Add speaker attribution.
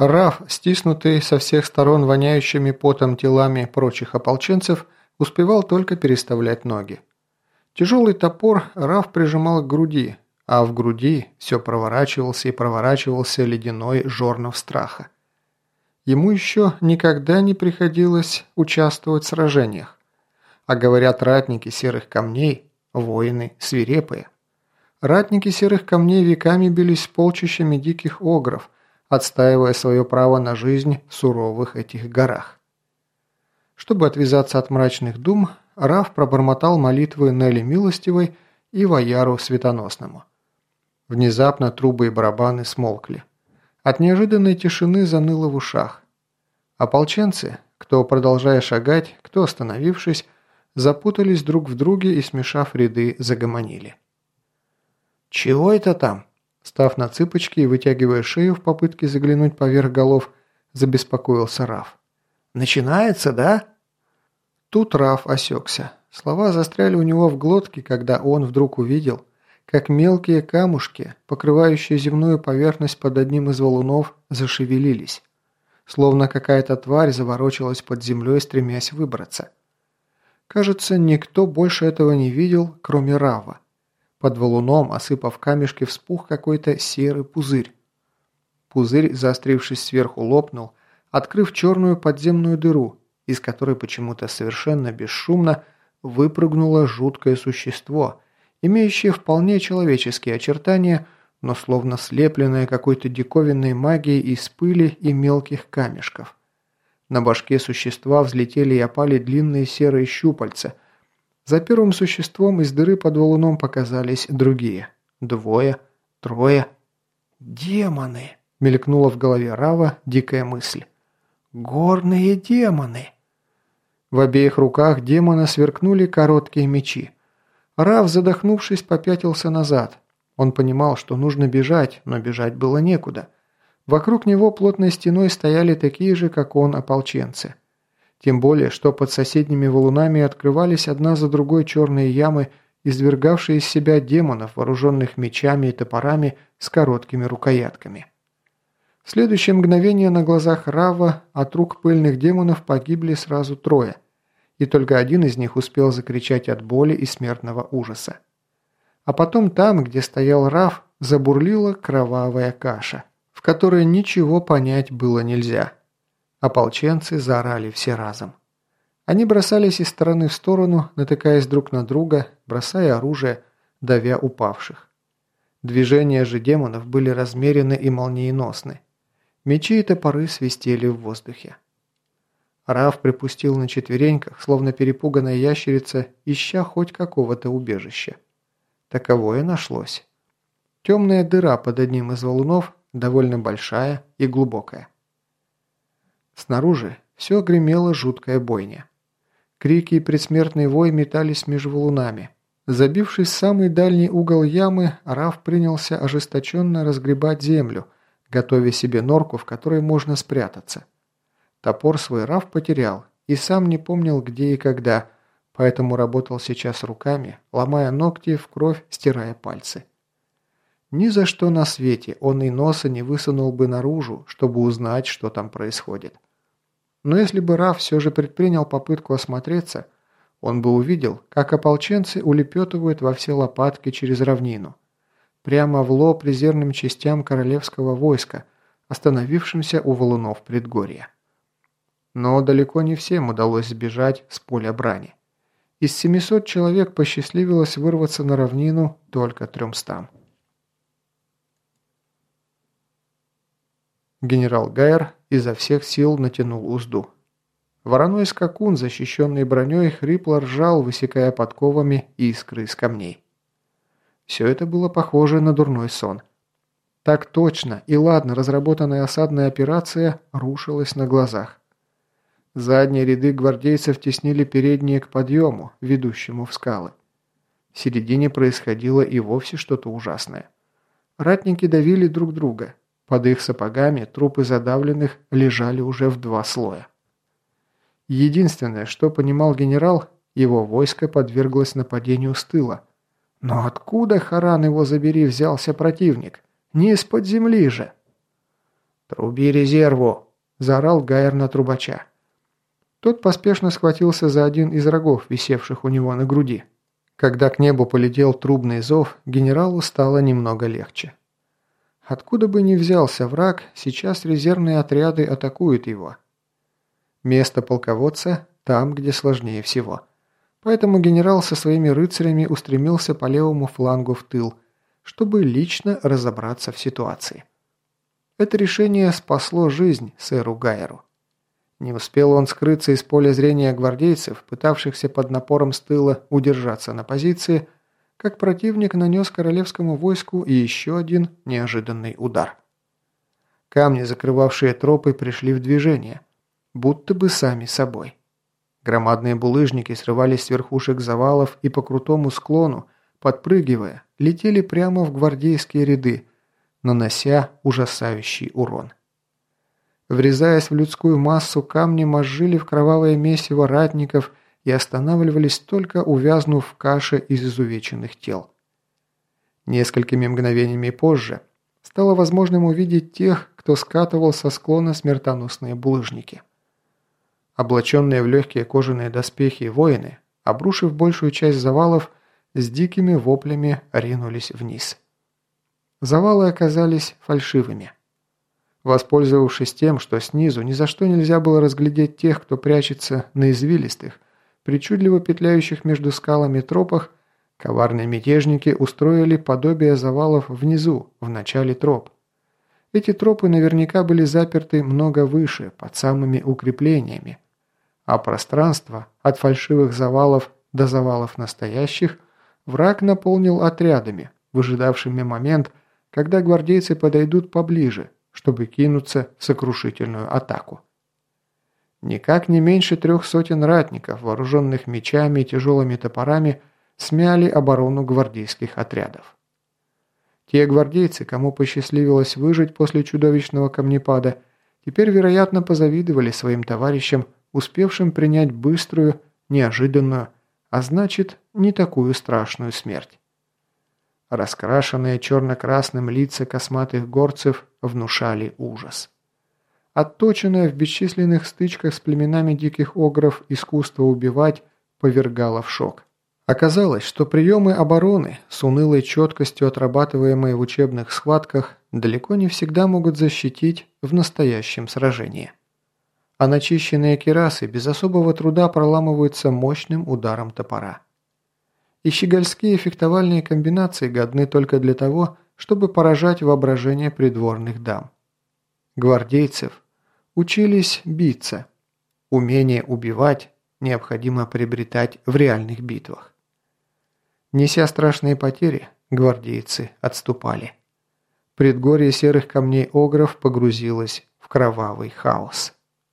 Speaker 1: Раф, стиснутый со всех сторон воняющими потом телами прочих ополченцев, успевал только переставлять ноги. Тяжелый топор Раф прижимал к груди, а в груди все проворачивался и проворачивался ледяной жорнов страха. Ему еще никогда не приходилось участвовать в сражениях. А говорят ратники серых камней, воины свирепые. Ратники серых камней веками бились с полчищами диких огров – отстаивая свое право на жизнь в суровых этих горах. Чтобы отвязаться от мрачных дум, Раф пробормотал молитвы Нелли Милостивой и Ваяру Светоносному. Внезапно трубы и барабаны смолкли. От неожиданной тишины заныло в ушах. Ополченцы, кто продолжая шагать, кто остановившись, запутались друг в друге и, смешав ряды, загомонили. «Чего это там?» Став на цыпочки и вытягивая шею в попытке заглянуть поверх голов, забеспокоился Раф. «Начинается, да?» Тут Раф осекся. Слова застряли у него в глотке, когда он вдруг увидел, как мелкие камушки, покрывающие земную поверхность под одним из валунов, зашевелились. Словно какая-то тварь заворочилась под землей, стремясь выбраться. Кажется, никто больше этого не видел, кроме Рава. Под валуном, осыпав камешки, вспух какой-то серый пузырь. Пузырь, заострившись сверху, лопнул, открыв черную подземную дыру, из которой почему-то совершенно бесшумно выпрыгнуло жуткое существо, имеющее вполне человеческие очертания, но словно слепленное какой-то диковинной магией из пыли и мелких камешков. На башке существа взлетели и опали длинные серые щупальца – за первым существом из дыры под валуном показались другие. Двое, трое. «Демоны!» – мелькнула в голове Рава дикая мысль. «Горные демоны!» В обеих руках демона сверкнули короткие мечи. Рав, задохнувшись, попятился назад. Он понимал, что нужно бежать, но бежать было некуда. Вокруг него плотной стеной стояли такие же, как он, ополченцы. Тем более, что под соседними валунами открывались одна за другой черные ямы, извергавшие из себя демонов, вооруженных мечами и топорами с короткими рукоятками. В следующее мгновение на глазах Рава от рук пыльных демонов погибли сразу трое, и только один из них успел закричать от боли и смертного ужаса. А потом там, где стоял Рав, забурлила кровавая каша, в которой ничего понять было нельзя – Ополченцы заорали все разом. Они бросались из стороны в сторону, натыкаясь друг на друга, бросая оружие, давя упавших. Движения же демонов были размерены и молниеносны. Мечи и топоры свистели в воздухе. Раф припустил на четвереньках, словно перепуганная ящерица, ища хоть какого-то убежища. Таковое нашлось. Темная дыра под одним из валунов, довольно большая и глубокая. Снаружи все гремела жуткая бойня. Крики и предсмертный вой метались между валунами. Забившись в самый дальний угол ямы, Раф принялся ожесточенно разгребать землю, готовя себе норку, в которой можно спрятаться. Топор свой Раф потерял и сам не помнил где и когда, поэтому работал сейчас руками, ломая ногти в кровь, стирая пальцы. Ни за что на свете он и носа не высунул бы наружу, чтобы узнать, что там происходит. Но если бы Раф все же предпринял попытку осмотреться, он бы увидел, как ополченцы улепетывают во все лопатки через равнину. Прямо в лоб резервным частям королевского войска, остановившимся у валунов предгорья. Но далеко не всем удалось сбежать с поля брани. Из 700 человек посчастливилось вырваться на равнину только тремстам. Генерал Гайер изо всех сил натянул узду. Вороной скакун, защищенный броней, хрипло ржал, высекая подковами искры из камней. Все это было похоже на дурной сон. Так точно и ладно разработанная осадная операция рушилась на глазах. Задние ряды гвардейцев теснили передние к подъему, ведущему в скалы. В середине происходило и вовсе что-то ужасное. Ратники давили друг друга, под их сапогами трупы задавленных лежали уже в два слоя. Единственное, что понимал генерал, его войско подверглось нападению с тыла. Но откуда, Харан его забери, взялся противник? Не из-под земли же. «Труби резерву!» – заорал Гайер на трубача. Тот поспешно схватился за один из рогов, висевших у него на груди. Когда к небу полетел трубный зов, генералу стало немного легче. Откуда бы ни взялся враг, сейчас резервные отряды атакуют его. Место полководца там, где сложнее всего. Поэтому генерал со своими рыцарями устремился по левому флангу в тыл, чтобы лично разобраться в ситуации. Это решение спасло жизнь сэру Гайеру. Не успел он скрыться из поля зрения гвардейцев, пытавшихся под напором с тыла удержаться на позиции, как противник нанес королевскому войску еще один неожиданный удар. Камни, закрывавшие тропы, пришли в движение, будто бы сами собой. Громадные булыжники срывались с верхушек завалов и по крутому склону, подпрыгивая, летели прямо в гвардейские ряды, нанося ужасающий урон. Врезаясь в людскую массу, камни мозжили в кровавое месиво ратников и останавливались только увязнув в каше из изувеченных тел. Несколькими мгновениями позже стало возможным увидеть тех, кто скатывал со склона смертоносные булыжники. Облаченные в легкие кожаные доспехи воины, обрушив большую часть завалов, с дикими воплями ринулись вниз. Завалы оказались фальшивыми. Воспользовавшись тем, что снизу ни за что нельзя было разглядеть тех, кто прячется на извилистых, причудливо петляющих между скалами тропах, коварные мятежники устроили подобие завалов внизу, в начале троп. Эти тропы наверняка были заперты много выше, под самыми укреплениями, а пространство от фальшивых завалов до завалов настоящих враг наполнил отрядами, выжидавшими момент, когда гвардейцы подойдут поближе, чтобы кинуться в сокрушительную атаку. Никак не меньше трех сотен ратников, вооруженных мечами и тяжелыми топорами, смяли оборону гвардейских отрядов. Те гвардейцы, кому посчастливилось выжить после чудовищного камнепада, теперь, вероятно, позавидовали своим товарищам успевшим принять быструю, неожиданную, а значит, не такую страшную смерть. Раскрашенные черно-красным лица косматых горцев внушали ужас. Отточенное в бесчисленных стычках с племенами диких огров искусство убивать повергало в шок. Оказалось, что приемы обороны, с унылой четкостью отрабатываемые в учебных схватках, далеко не всегда могут защитить в настоящем сражении а начищенные керасы без особого труда проламываются мощным ударом топора. И щегольские фехтовальные комбинации годны только для того, чтобы поражать воображение придворных дам. Гвардейцев учились биться. Умение убивать необходимо приобретать в реальных битвах. Неся страшные потери, гвардейцы отступали. Предгорье серых камней Огров погрузилось в кровавый хаос.